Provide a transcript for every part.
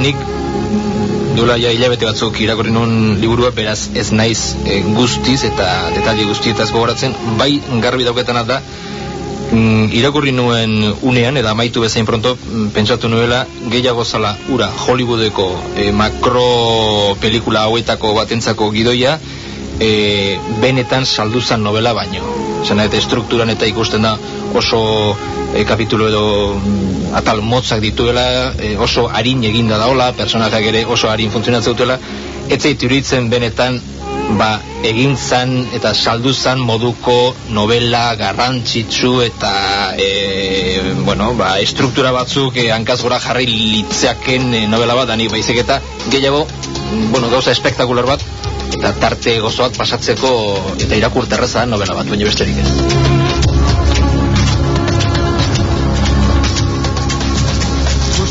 nik duela ja hilabete batzuk irakurri nun liburua, beraz ez naiz e, guztiz eta detalde guztietaz gogoratzen, bai garbi dauketana da, mm, irakurri nuen unean, eta amaitu bezain pronto, mm, pentsatu nuela, gehiago zala ura Hollywoodeko e, makro pelikula hauetako batentzako gidoia, e, benetan salduzan novela baino. Zena eta estrukturan eta ikusten da oso e, kapitulo edo mm, atal motzak dituela, e, oso harin eginda daola, personajak ere oso harin funtzionatzen dutela, etzait uritzen benetan ba, egin zan eta saldu zan moduko novela garrantzitsu eta e, bueno, ba, estruktura batzuk e, hankaz gora jarri litzeaken e, novela bat, dani baizik eta gehiago, bueno, gauza espektakular bat, eta tarte gozoak pasatzeko eta irakurterreza novela bat, baina besterik ez.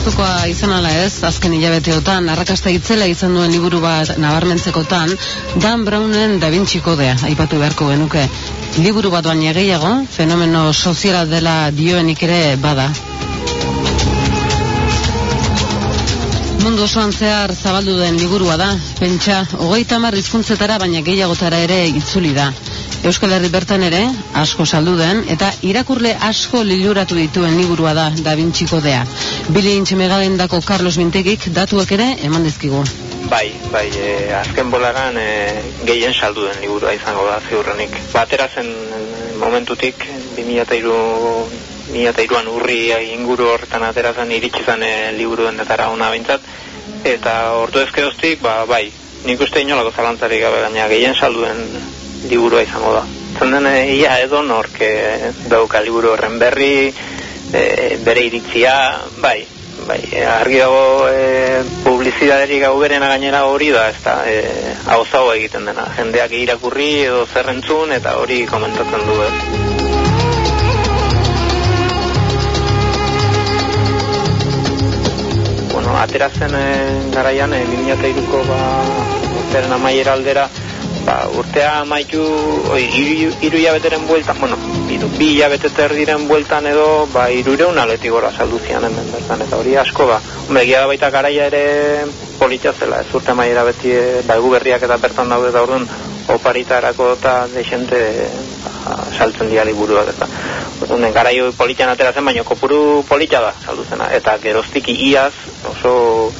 gustukoa izan ala ez, azken hilabeteotan, arrakasta itzela izan duen liburu bat nabarmentzekotan, Dan Brownen Da Vinci kodea, aipatu beharko genuke. Liburu bat baina gehiago, fenomeno soziala dela dioenik ere bada. mundu osoan zehar zabaldu den liburua da, pentsa, hogeita mar hizkuntzetara baina gehiagotara ere itzuli da. Euskal Herri bertan ere, asko saldu den, eta irakurle asko liluratu dituen liburua da, da bintxiko dea. Bili intxemegaren dako Carlos Mintegik datuak ere eman dizkigu. Bai, bai, e, azken bolaran e, gehien saldu den liburua izango da, ziurrenik. Baterazen e, momentutik, 2002 mila eta urri inguru horretan ateratzen iritsi zen eh, e, liburu dendetara ona bintzat, eta ordu ezkeroztik, ba, bai, nik uste inolako zalantzarik gabe gaina gehien salduen liburua izango da. Zan den, eh, ia edo norke dauka liburu horren berri, e, bere iritzia, bai, bai, argi dago e, publizidaderik hau berena gainera hori da, ez da, e, hau egiten dena, jendeak irakurri edo zerrentzun eta hori komentatzen du, ez. Atera e, garaian, e, 2002ko ba, zeren amaiera aldera, ba, urtea maitu oi, iru, iru jabeteren bueltan, bueno, iru, bi jabete diren bueltan edo, ba, irureun aleti gora salduzian hemen bertan, eta hori asko ba. Hombre, gira baita garaia ere politxatzela, ez urte maiera beti, e, ba, egu berriak eta bertan daude da orduan, oparita erako eta deixente ba, saltzen diari buruak eta Unen, garaio politxan ateratzen, baina kopuru politxa da salduzena, eta geroztiki iaz oso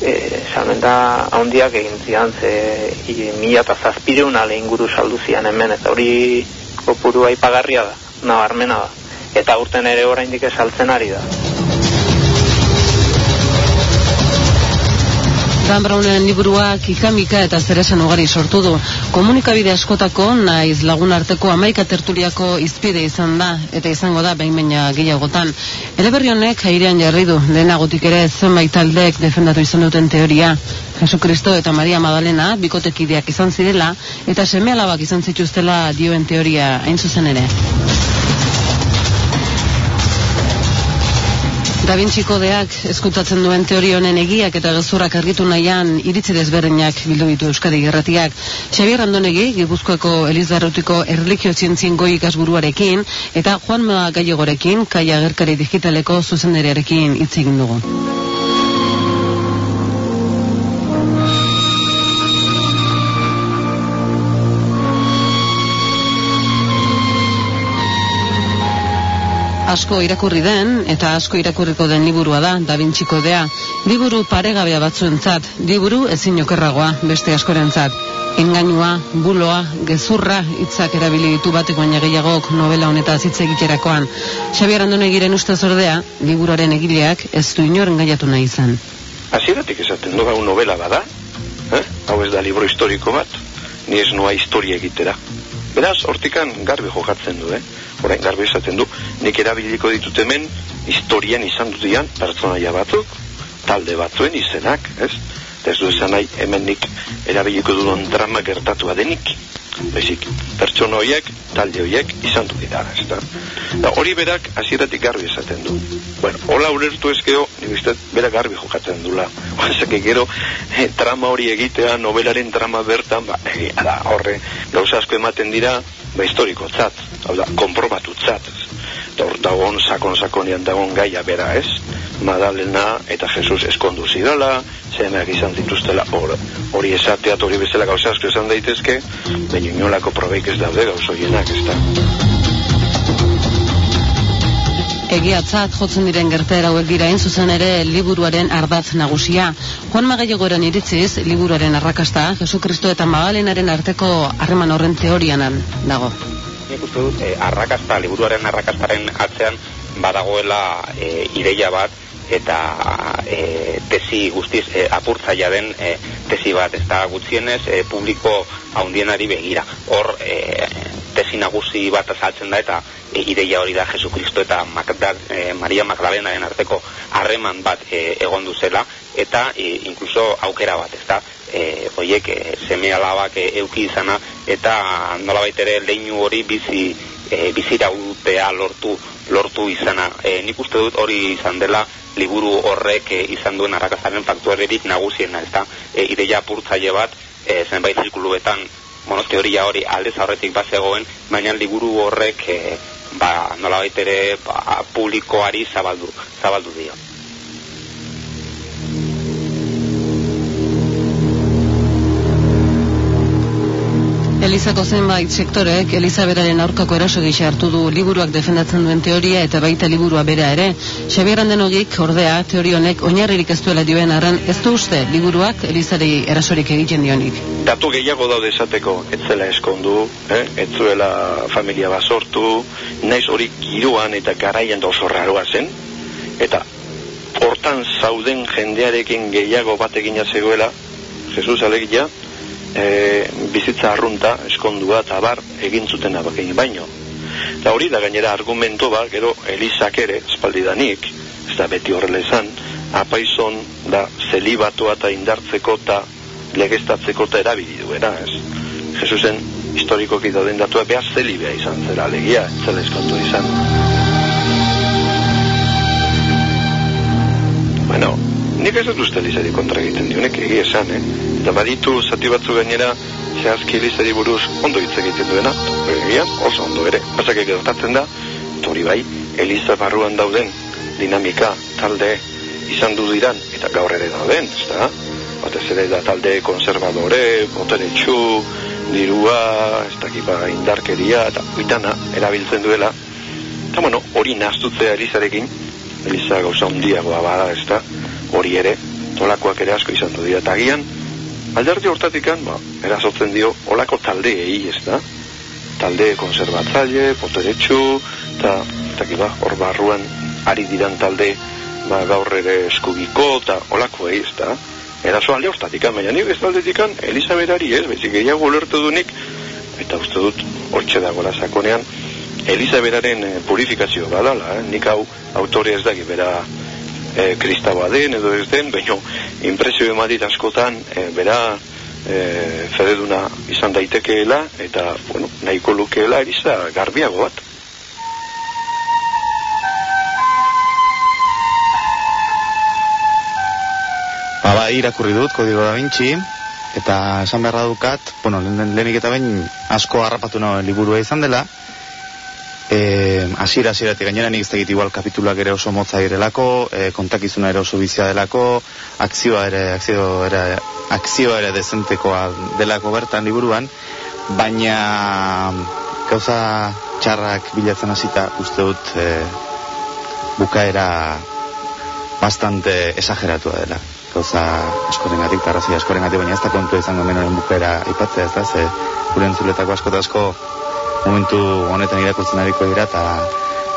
e, salmenta handiak egin zian ze mila eta zazpireun ale inguru saldu zian hemen eta hori kopuru aipagarria da nabarmena da. Eta urten ere oraindik esaltzen ari da Dan Braunen liburuak ikamika eta zeresan ugari sortu du. Komunikabide askotako, naiz lagun arteko amaika tertuliako izpide izan da, eta izango da, behin baina gehiagotan. Eleberri honek, airean jarri du, lehenagotik ere zenbait taldeek defendatu izan duten teoria. Jesu Kristo eta Maria Madalena, bikotekideak izan zirela, eta seme alabak izan zituztela dioen teoria, hain zuzen ere. Da Vinci kodeak eskutatzen duen teori honen egiak eta gezurrak argitu nahian iritzi desberdinak bildu ditu Euskadi Gerratiak. Xabier Andonegi, Gipuzkoako Elizbarrutiko Erlikio Zientzien goi ikasburuarekin eta Juan Moa Gallegorekin, Kaia Gerkari Digitaleko zuzenderearekin hitz egin dugu. Asko irakurri den eta asko irakurriko den liburua da Da Vinci Kodea. Liburu paregabea batzuentzat, liburu ezin okerragoa beste askorentzat. Engainua, buloa, gezurra hitzak erabili ditu batek baina gehiagok novela honeta hitz egiterakoan. Xabier Andone giren uste zordea, liburuaren egileak ez du inoren gaiatu nahi izan. Hasieratik esaten du hau novela bada, eh? hau ez da libro historiko bat, ni ez noa historia egitera. Beraz, hortikan garbi jokatzen du, eh? orain garbi esaten du, nik erabiliko ditut hemen, historian izan dut dian, pertsonaia batzuk, talde batzuen izenak, ez? Ez du esan nahi, hemen nik erabiliko duen drama gertatu adenik, bezik, pertsona horiek, talde horiek, izan dut dira, ez da? hori berak, hasieratik garbi esaten du. Bueno, hola urertu ezkeo, uste, berak garbi jokatzen dula. Oazak gero, eh, trama hori egitea, novelaren trama bertan, ba, eh, horre, gauza asko ematen dira, ba, historiko tzat, hau da, konprobatu tzat, eta hor dagoen sakon-sakonean dagoen gaia bera ez, Madalena eta Jesus eskondu zidala, zenak izan dituztela hor, hori esateat hori bezala gauza asko esan daitezke, baina inolako probeik ez daude gauzoienak ez da. Egiatzat jotzen diren gertaera hauek dira hain zuzen ere liburuaren ardatz nagusia. Juan Magallagoren iritziz, liburuaren arrakasta, Jesu Kristo eta Magalenaren arteko harreman horren teorianan dago. Nik uste dut, eh, arrakasta, liburuaren arrakastaren atzean badagoela eh, ideia bat eta e, tesi guztiz e, apurtzaia den e, tesi bat, ez da gutxienez e, publiko haundienari begira. Hor e, tesi nagusi bat azaltzen da eta e, ideia hori da Jesu Kristo eta Magdal, e, Maria Magdalenaren arteko harreman bat e, egon duzela eta e, inkluso aukera bat, ez da e, oiek e, seme alabak e, euki izana eta nolabait ere leinu hori bizi e, bizirautea lortu lortu izana. E, nik uste dut hori izan dela liburu horrek e, izan duen arrakazaren faktuarerik nagusiena, ez da, e, ideia apurtzaile bat, e, zenbait zirkuluetan, bueno, teoria hori aldez aurretik bat zegoen, baina liburu horrek, e, ba, nola baitere, ba, publikoari zabaldu, zabaldu dio. Elizako zenbait sektorek Elizaberaren aurkako eraso gisa hartu du liburuak defendatzen duen teoria eta baita liburua bera ere. Xabier Andenogik, ordea, teori honek oinarririk ez duela dioen arren, ez du uste liburuak Elizari erasorik egiten dionik. Datu gehiago daude esateko, ez zela eskondu, eh? ez zuela familia bat sortu, naiz hori giroan eta garaian da oso raroa zen, eta hortan zauden jendearekin gehiago bat egina zegoela, Jesus alegia, e, bizitza arrunta, eskondua eta bar egin zuten abakein baino. Eta hori da gainera argumento ba, gero Elizak ere, espaldidanik, ez da beti horrela esan, apaizon da zelibatoa eta indartzeko eta legeztatzeko eta erabili duena, ez. Jesusen historikoki dauden datua behar zelibea izan zera, legia, zela eskontu izan. Nik ez dut Elizari kontra egiten dionek egia esan, eh? eta baditu zati batzu gainera zehazki Elizari buruz ondo hitz egiten duena, egia, oso ondo ere. Pasak gertatzen da, eta hori bai, Eliza barruan dauden dinamika talde izan du diran, eta gaur ere dauden, ez da? Batez ere da talde konservadore, boteretsu, dirua, ez dakipa indarkeria, eta uitana erabiltzen duela. Eta bueno, hori naztutzea Elizarekin, Eliza gauza hundiagoa bada, ez da? Hori ere, tolakoak ere asko izan du dira. Eta agian, alderdi hortatikan, ba, erasotzen dio, olako taldeei, ez da? Talde konservatzaile, poteretsu, eta, eta ba, hor barruan ari diran talde, ba, gaur ere eskubiko, eta olako ez da? Eraso alde hortatikan, baina nik ez aldetikan, Elizaberari ez, bezik gehiago ulertu dunik, eta uste dut, hortxe dagoela sakonean, Elizaberaren eh, purifikazio badala, eh? nik hau autore ez daki bera e, kristaua den edo ez den, baina impresio ematit askotan e, bera e, fededuna izan daitekeela eta bueno, nahiko lukeela eriza garbiago bat. Ba, ba, irakurri dut, kodigo da Vinci, eta esan beharra dukat, bueno, lehenik eta behin asko harrapatu nagoen liburua izan dela, eh hasiera hasieratik gainera nik ez dakit igual kapituluak ere oso motza direlako, eh kontakizuna ere oso bizia delako, akzioa ere akzio ere akzioa ere dezentekoa delako bertan liburuan, baina gauza txarrak bilatzen hasita uste dut eh, bukaera bastante exageratua dela. Gauza askorengatik, tarrazia askorengatik, baina ez da kontu izango menoren bukaera ipatzea, ez da, ze gure entzuletako asko asko momentu honetan irakurtzen ariko dira eta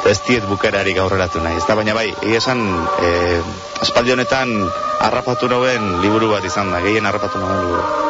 ez diet bukerarik aurreratu nahi. Ez da, baina bai, egia esan, e, aspaldi honetan harrapatu nauen liburu bat izan da, gehien harrapatu nauen liburu.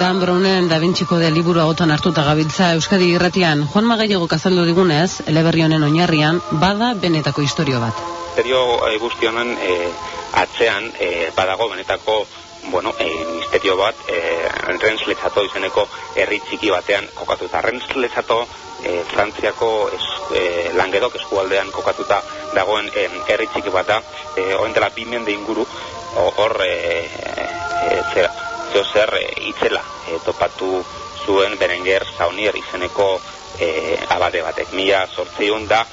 Dan Brownen Da Vinci de liburu agotan hartuta gabiltza Euskadi irratian, Juan Magallego kazaldu digunez, eleberri honen oinarrian, bada benetako historio bat. Misterio e, guzti honen e, atzean e, badago benetako bueno, e, misterio bat e, Rennes Lechato izeneko herri txiki batean kokatuta. Rennes Lechato e, Frantziako es, e, langedok eskualdean kokatuta dagoen herri txiki bat da, e, oen dela bimende inguru hor e, e, zera, zeo zer e, itzela e, topatu zuen Berenger Saunier izeneko e, abade batek. Mila sortzeion da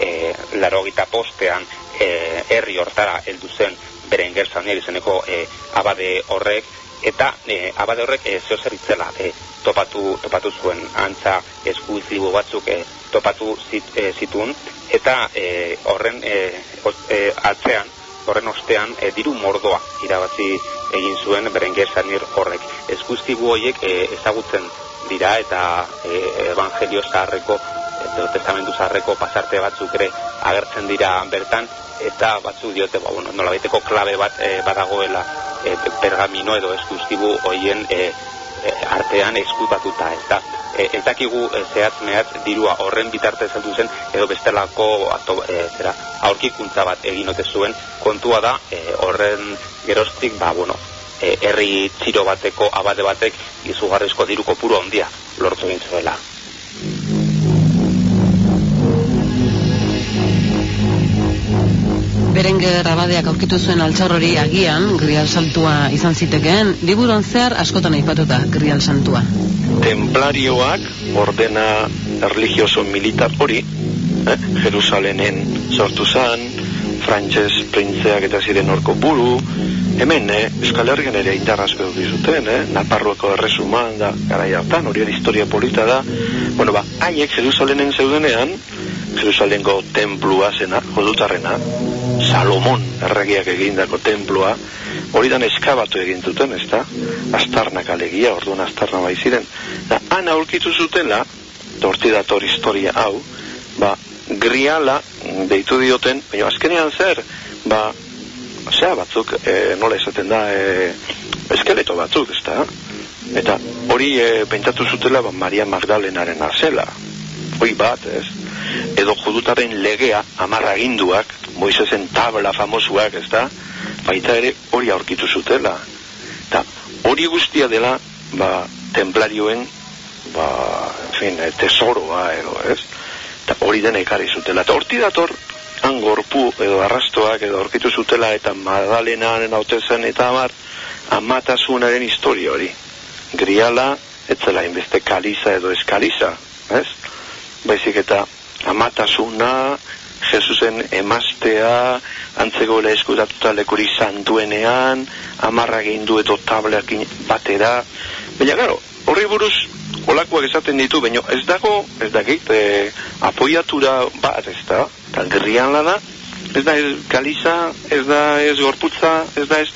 e, laro postean herri hortara heldu zen Berenger Saunier izeneko e, abade horrek eta e, abade horrek e, zeo zer itzela e, topatu, topatu zuen antza eskuizibu batzuk e, topatu zit, e, zitun eta e, horren e, e, atzean horren ostean e, diru mordoa irabazi egin zuen Berenger Saunier horrek. Eskuizibu horiek e, ezagutzen dira eta e, evangelio zaharreko edo testamentu zaharreko pasarte batzuk ere agertzen dira bertan eta batzuk diote ba, bueno, nola baiteko klabe bat e, badagoela e, pergamino edo eskustibu hoien e, e, artean eskutatuta ez da e, ez dakigu e, zehatz mehatz dirua horren bitartez heldu zen edo bestelako ato, e, zera, aurkikuntza bat egin ote zuen kontua da e, horren geroztik ba bueno herri txiro bateko abade batek izugarrizko diruko puro handia lortu egin zuela. Berenger abadeak aurkitu zuen altxaur hori agian, grial saltua izan zitekeen, liburon zehar askotan aipatuta grial santua. Templarioak ordena religioso militar hori, eh, Jerusalenen sortu zan, frantses printzeak eta ziren orko buru, hemen, eh, Euskal Herrian ere indarrazko dut dizuten, eh, Naparroeko erresuman da, gara hartan, hori historia polita da, bueno, ba, haiek Jerusalenen zeudenean, Jerusalengo templua zena, jodutarrena, Salomon erregiak egindako templua, hori dan eskabatu egin duten, ez da? Astarnak alegia, orduan astarna bai ziren. Da, han aurkitu zutela, torti dator historia hau, ba, griala deitu dioten, baina azkenean zer, ba, zea batzuk, e, nola esaten da, e, eskeleto batzuk, ez da? Eta hori e, pentsatu zutela, ba, Maria Magdalenaren azela, hoi bat, ez? Edo judutaren legea, amarra ginduak, Moisesen tabla famosuak, ez da? Baita ere hori aurkitu zutela. Eta hori guztia dela, ba, templarioen, ba, en fin, eh, tesoroa, edo, ez? Eta hori dena ekarri zutela. Eta horti dator, han gorpu edo arrastoak edo aurkitu zutela eta Madalenaren hautezen eta amar amatasunaren historia hori. Griala, etzela inbeste kaliza edo eskaliza, ez? Baizik eta amatasuna, Jesusen emastea, antzegoela eskutatuta lekuri santuenean, amarra du edo tableakin batera. Baina, gero, horri buruz, olakoak esaten ditu, baina ez dago, ez dakit, e, apoiatura bat ez da, eta gerrian lana, ez da ez galiza, ez da ez gorputza, ez da ez,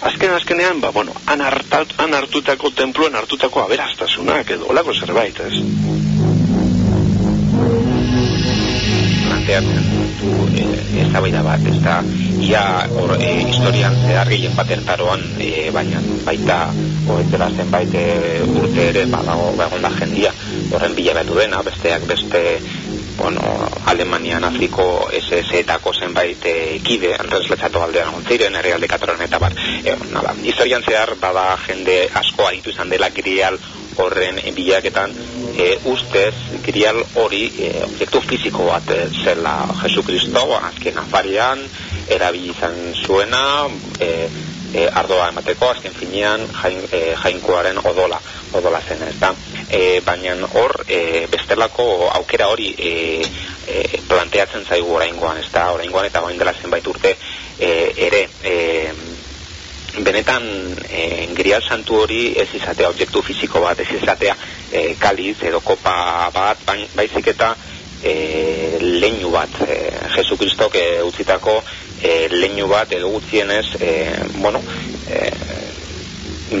azken azkenean, ba, bueno, han hartutako templuen hartutako aberastasunak edo, olako zerbait, ez? Planteatzen du e, ez bat, ez da ia or, e, historian zehar gehien bat ertaroan e, baina baita horretzela zenbait e, urte ere badago egon da jendia horren bila dena, besteak beste bueno, Alemanian Afriko SS-etako zenbait e, kide enresletzatu aldean ontziren, ere alde eta bat. E, nada, historian zehar bada jende asko aritu izan dela grial horren bilaketan e, ustez grial hori e, objektu fiziko bat e, zela Jesu Kristo azken afarian erabili zuena e, e, ardoa emateko azken finean jain, e, jainkoaren odola odola zen ez da e, baina hor e, bestelako aukera hori e, e, planteatzen zaigu oraingoan ez da oraingoan eta bain dela zenbait urte e, ere e, benetan e, grial santu hori ez izatea objektu fiziko bat, ez izatea e, kaliz edo kopa bat, baizik eta e, leinu bat, e, Jesu Kristok e, utzitako e, leinu bat edo gutzienez, e, bueno, e,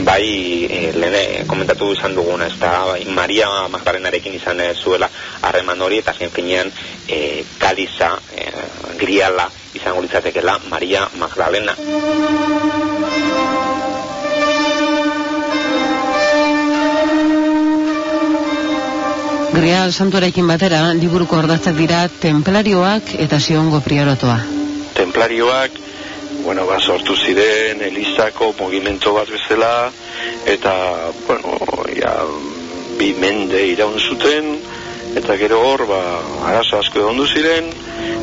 bai e, lehene komentatu izan duguna ez da bai, Maria Magdalenarekin izan zuela harreman hori eta zen finean e, kaliza e, griala izango litzatekela Maria Magdalena Grial santuarekin batera, liburuko ordatzak dira templarioak eta siongo priorotoa. Templarioak, bueno, ba, sortu ziren, Elizako movimento bat bezala, eta, bueno, ja, bi mende iraun zuten, eta gero hor, ba, arazo asko egon ziren,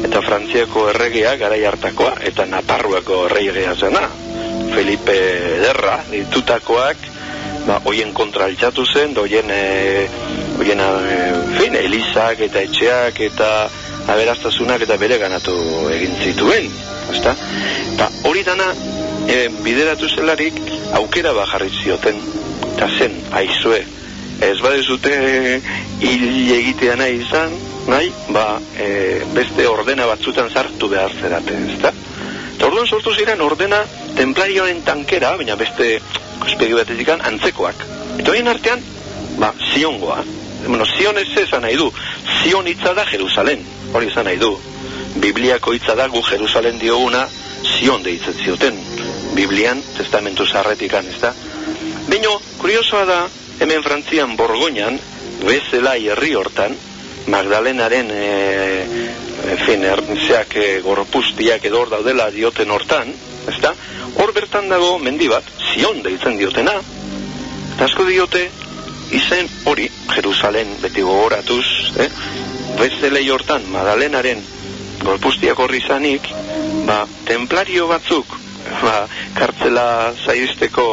eta Frantziako erregea gara hartakoa, eta Naparruako erregea zena. Felipe Ederra, ditutakoak, ba, hoien kontra altxatu zen, hoien, e, hoien, e, fin, elizak eta etxeak eta aberastasunak eta bere ganatu egin zituen, ezta? Ba, hori dana e, bideratu zelarik aukera bajarri zioten, eta zen, aizue, ez badezute hil egitea nahi izan, nahi, ba, e, beste ordena batzutan zartu behar zerate, ezta? Eta orduan sortu ziren ordena templarioen tankera, baina beste ikuspegi batetik antzekoak. Eta horien artean, ba, ziongoa. Bueno, zion ez esan nahi du. Zion hitza da Jerusalen, hori esan nahi du. Bibliako hitza da gu Jerusalen dioguna, zion deitzen zioten. Biblian, testamentu zarretikan, ez da? Bino, kuriosoa da, hemen frantzian borgoinan, bezela herri hortan, Magdalenaren e, fin, erzeak e, gorpustiak edo hor daudela dioten hortan, ezta? Hor bertan dago mendi bat, zion deitzen diotena, eta asko diote, izen hori, Jerusalen beti gogoratuz, eh? Bezelei hortan, Madalenaren gorpustiak horri izanik, ba, templario batzuk, ba, kartzela zaizteko,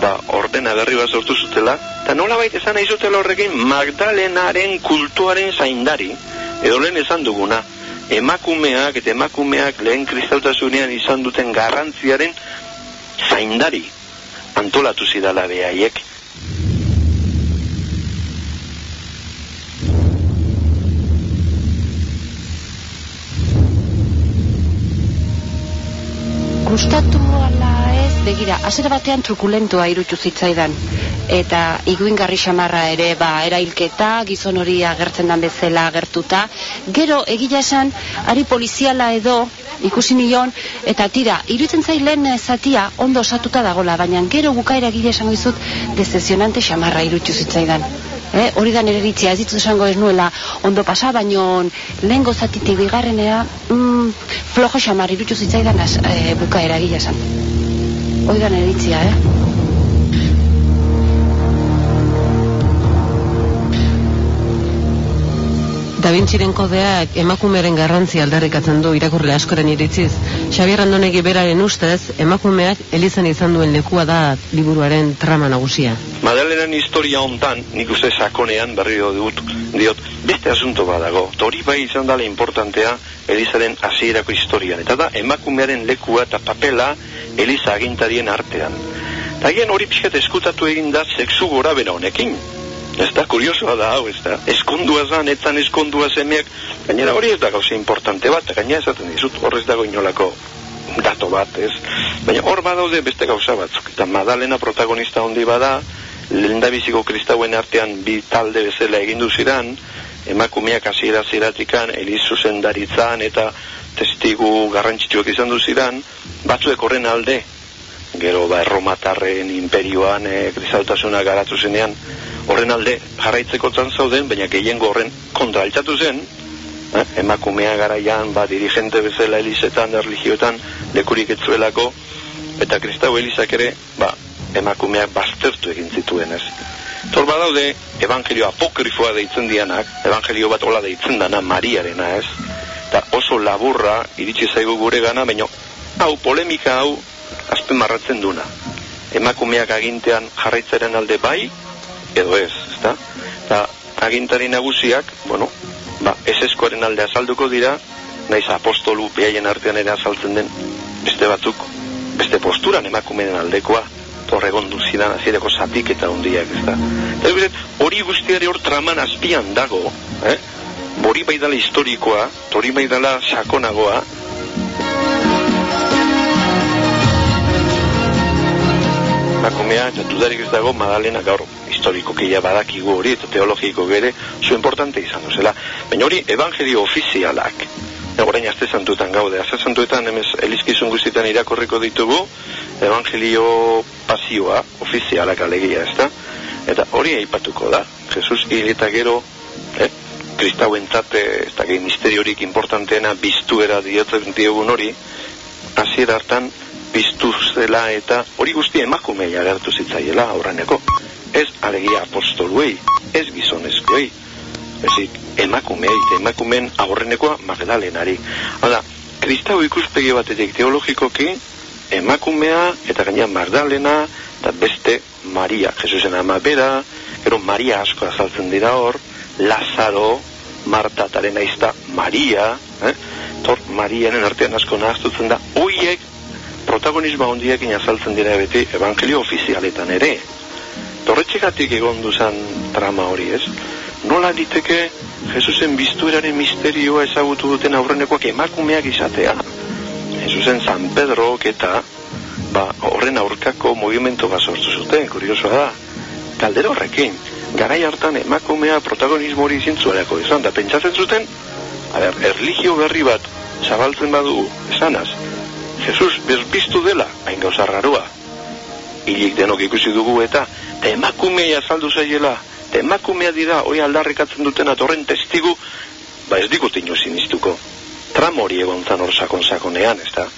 ba, ordena berri bat sortu zutela, eta nola baita esan nahi zutela horrekin, Magdalenaren kultuaren zaindari, edo lehen esan duguna, emakumeak eta emakumeak lehen kristautasunean izan duten garrantziaren zaindari antolatu zidala behaiek. Gustatu ala ez, begira, azera batean trukulentoa irutu zitzaidan. Eta iguingarri xamarra ere, ba, erailketa, gizon hori agertzen dan bezala agertuta. Gero, egila esan, ari poliziala edo, ikusi nion, eta tira, irutzen zailen zatia ondo osatuta dagola, baina gero bukaera egila esan goizut, dezesionante xamarra irutu zitzaidan. Eh, hori da nire ritzia, ez ditut esango ez nuela ondo pasa, baino lehen gozatitik bigarrenea mm, flojo xamar irutu zitzaidan az, e, bukaera gila esan. Hori da nire ritzia, eh? Da Vinciren kodeak emakumearen garrantzi aldarrikatzen du irakurle askoren iritziz. Xabier Andonegi beraren ustez, emakumeak elizan izan duen lekua da liburuaren trama nagusia. Madalenen historia hontan, nik uste sakonean berrio dut, diot, beste asunto badago. Tori bai izan dala importantea elizaren hasierako historian. Eta da, emakumearen lekua eta papela eliza agintarien artean. Eta hori pixkat eskutatu egin da sexu gora bera honekin. Ez da, kuriosoa da, hau, ez da. Eskondua zan, etzan eskondua zemeak, gainera hori ez da gauza importante bat, gainera esaten dizut, horrez dago inolako dato bat, ez. Baina hor badaude beste gauza batzuk. Eta Madalena protagonista hondi bada, lehen da biziko kristauen artean bi talde bezala egindu zidan, emakumeak hasiera ziratikan, elizu zendaritzan eta testigu garrantzitsuak izan du zidan, batzuek horren alde, gero ba erromatarren imperioan e, kristaltasuna garatu zenean, horren alde jarraitzeko zan zauden, baina gehiengo horren kontra altzatu zen, eh? emakumea garaian, ba, dirigente bezala elizetan, erligioetan, lekurik etzuelako, eta kristau elizak ere, ba, emakumeak baztertu egin zituen ez. Tor badaude, evangelio apokrifoa deitzen dianak, evangelio bat hola deitzen dana Mariarena ez, eta oso laburra iritsi zaigu gure gana, baina hau polemika hau azpen marratzen duna. Emakumeak agintean jarraitzaren alde bai, edo ez, ezta? Eta agintari nagusiak, bueno, ba, ez eskoaren alde azalduko dira, naiz apostolu behaien artean ere azaltzen den beste batzuk, beste posturan emakumeen aldekoa, torregon duzidan azireko zatik eta hondiak, ezta? Eta hori guztiari hor traman azpian dago, eh? Bori bai dala historikoa, tori bai dala sakonagoa, emakumea, jatudarik ez dago, Madalena gaur historiko keia badakigu hori, eta teologiko gere, zu importante izan duzela. Baina hori, evangelio ofizialak, egorain azte santuetan gaude, azte santuetan emez elizkizun guztietan irakorriko ditugu, evangelio pasioa, ofizialak alegia, ez da? Eta hori aipatuko da, Jesus hil eta gero, eh, kristauen zate, ez da misteriorik importanteena, biztuera diotzen diogun hori, hasiera hartan, biztu zela eta hori guzti emakumei agertu zitzaiela aurreneko. Ez alegia apostoluei, ez gizonezkoei, ezik emakumei, emakumen aurrenekoa magdalenari. Hala, kristau ikuspegi batetik teologikoki, emakumea eta gaina Magdalena eta beste Maria, Jesusen ama bera, gero Maria asko azaltzen dira hor, Lazaro, Marta izta Maria, eh? tor Marianen artean asko nahaztutzen da, hoiek protagonismo handiekin azaltzen dira beti evangelio ofizialetan ere. Torretxegatik egon duzan trama hori ez? Nola diteke Jesusen biztueraren misterioa ezagutu duten aurrenekoak emakumeak izatea? Jesusen San Pedro eta ba, horren aurkako movimento bat sortu zuten, kuriosoa da. Kaldero horrekin, garai hartan emakumea protagonismo hori zintzuareko izan, da pentsatzen zuten, a ber, erligio berri bat zabaltzen badu esanaz, Jesus bezbiztu dela, hain gauza rarua. Ilik denok ikusi dugu eta, te emakumea azaldu zaiela, te emakumea dira, oi aldarrikatzen duten atorren testigu, ba ez dikut ino sinistuko. Tram hori egon zan hor sakon ez da?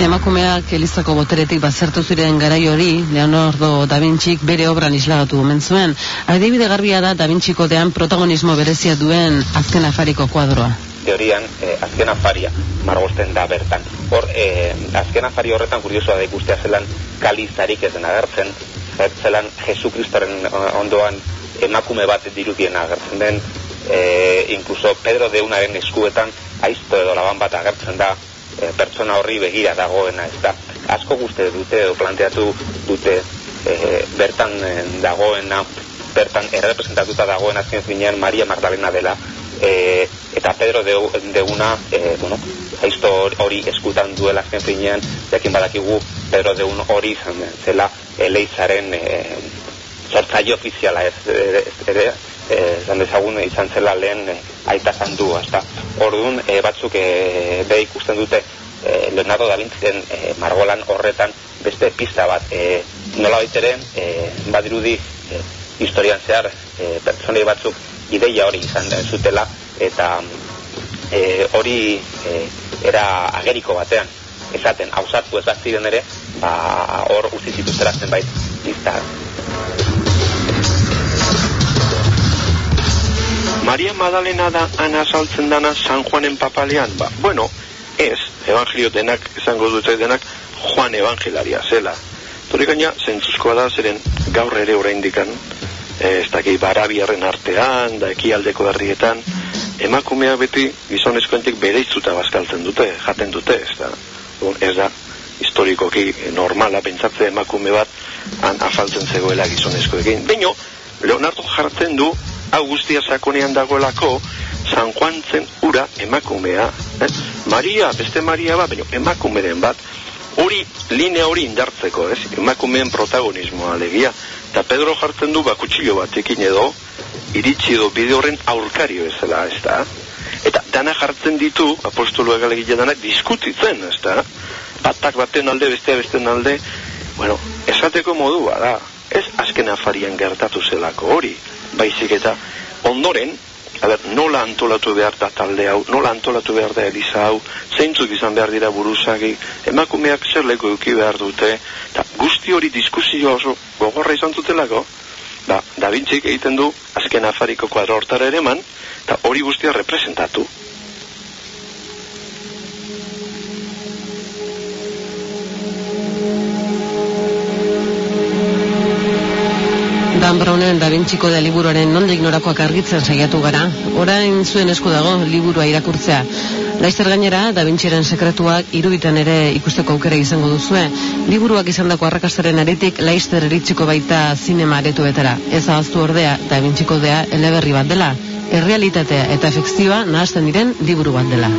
Emakumeak Elizako boteretik bazertu ziren garai hori, Leonardo da Vinci bere obran islagatu omen zuen. Adibide garbia da da Vinci kodean protagonismo berezia duen azken afariko kuadroa. Teorian, eh, azken afaria margosten da bertan. Hor, eh, azken afari horretan kuriosoa da ikustea zelan kalizarik ez den agertzen, zelan Jesukristoren ondoan emakume bat dirudien agertzen den, eh, incluso Pedro de unaren eskuetan aizto edo laban bat agertzen da, e, pertsona horri begira dagoena ez da? Asko guzti dute edo planteatu dute e, bertan e, dagoena bertan errepresentatuta dagoen azken finean Maria Magdalena dela. E, eta Pedro de, deuna e, bueno, aizto hori eskutan duela azken finean jakin badakigu Pedro deun hori zela eleizaren e, sortzaile ofiziala ez ere esan dezagun izan zela lehen e, aita zandu, ezta. Orduan, e, batzuk e, be ikusten dute e, Leonardo da Vinciren e, margolan horretan beste pista bat. E, nola baitere e, badirudi e, historian zehar e, pertsonei batzuk ideia hori izan zutela eta e, hori e, era ageriko batean. Esaten hausatu ez ziren ere ba, hor utzi zituztera zenbait pista Maria Madalena da ana saltzen dana San Juanen papalean, ba, bueno, ez, evangelio denak, esango dute denak, Juan evangelaria zela. Tori gaina, zentzuzkoa da, zeren gaur ere oraindikan, ez dakei barabiarren artean, da ekialdeko herrietan, emakumea beti gizonezkoentik bere izuta bazkaltzen dute, jaten dute, ez da, ez da, historikoki normala pentsatze emakume bat han afaltzen zegoela gizonezkoekin. Baina, Leonardo jartzen du hau guztia sakonean dagoelako San Juan zen ura emakumea eh? Maria, beste Maria bat baina emakumeren bat hori, linea hori indartzeko ez? emakumeen protagonismoa alegia. Eta Pedro jartzen du bakutsillo batekin edo iritsi edo bide horren aurkario ezela ez da? Eta dana jartzen ditu apostolo egalegile danak diskutitzen ez da? Batak baten alde, bestea beste alde. Bueno, esateko modua da. Ez azken afarian gertatu zelako hori baizik eta ondoren, ber, nola antolatu behar da talde hau, nola antolatu behar da eliza hau, zeintzuk izan behar dira buruzagi, emakumeak zer leko euki behar dute, eta guzti hori diskusio oso gogorra izan zutelako, ba, da bintzik egiten du azken afariko kuadro hortara ere man, eta hori guztia representatu. Dan Brownen da Vinci-ko da liburuaren nondik norakoak argitzen saiatu gara. Orain zuen esku dago liburua irakurtzea. Laizter gainera, Da Vinciren sekretuak iruditan ere ikusteko aukera izango duzue. Liburuak izandako arrakastaren aretik Laizter eritziko baita zinema aretuetara. Ez ahaztu ordea Da Vinci-ko dea eleberri bat dela. Errealitatea eta efekzioa nahazten diren liburu bat dela.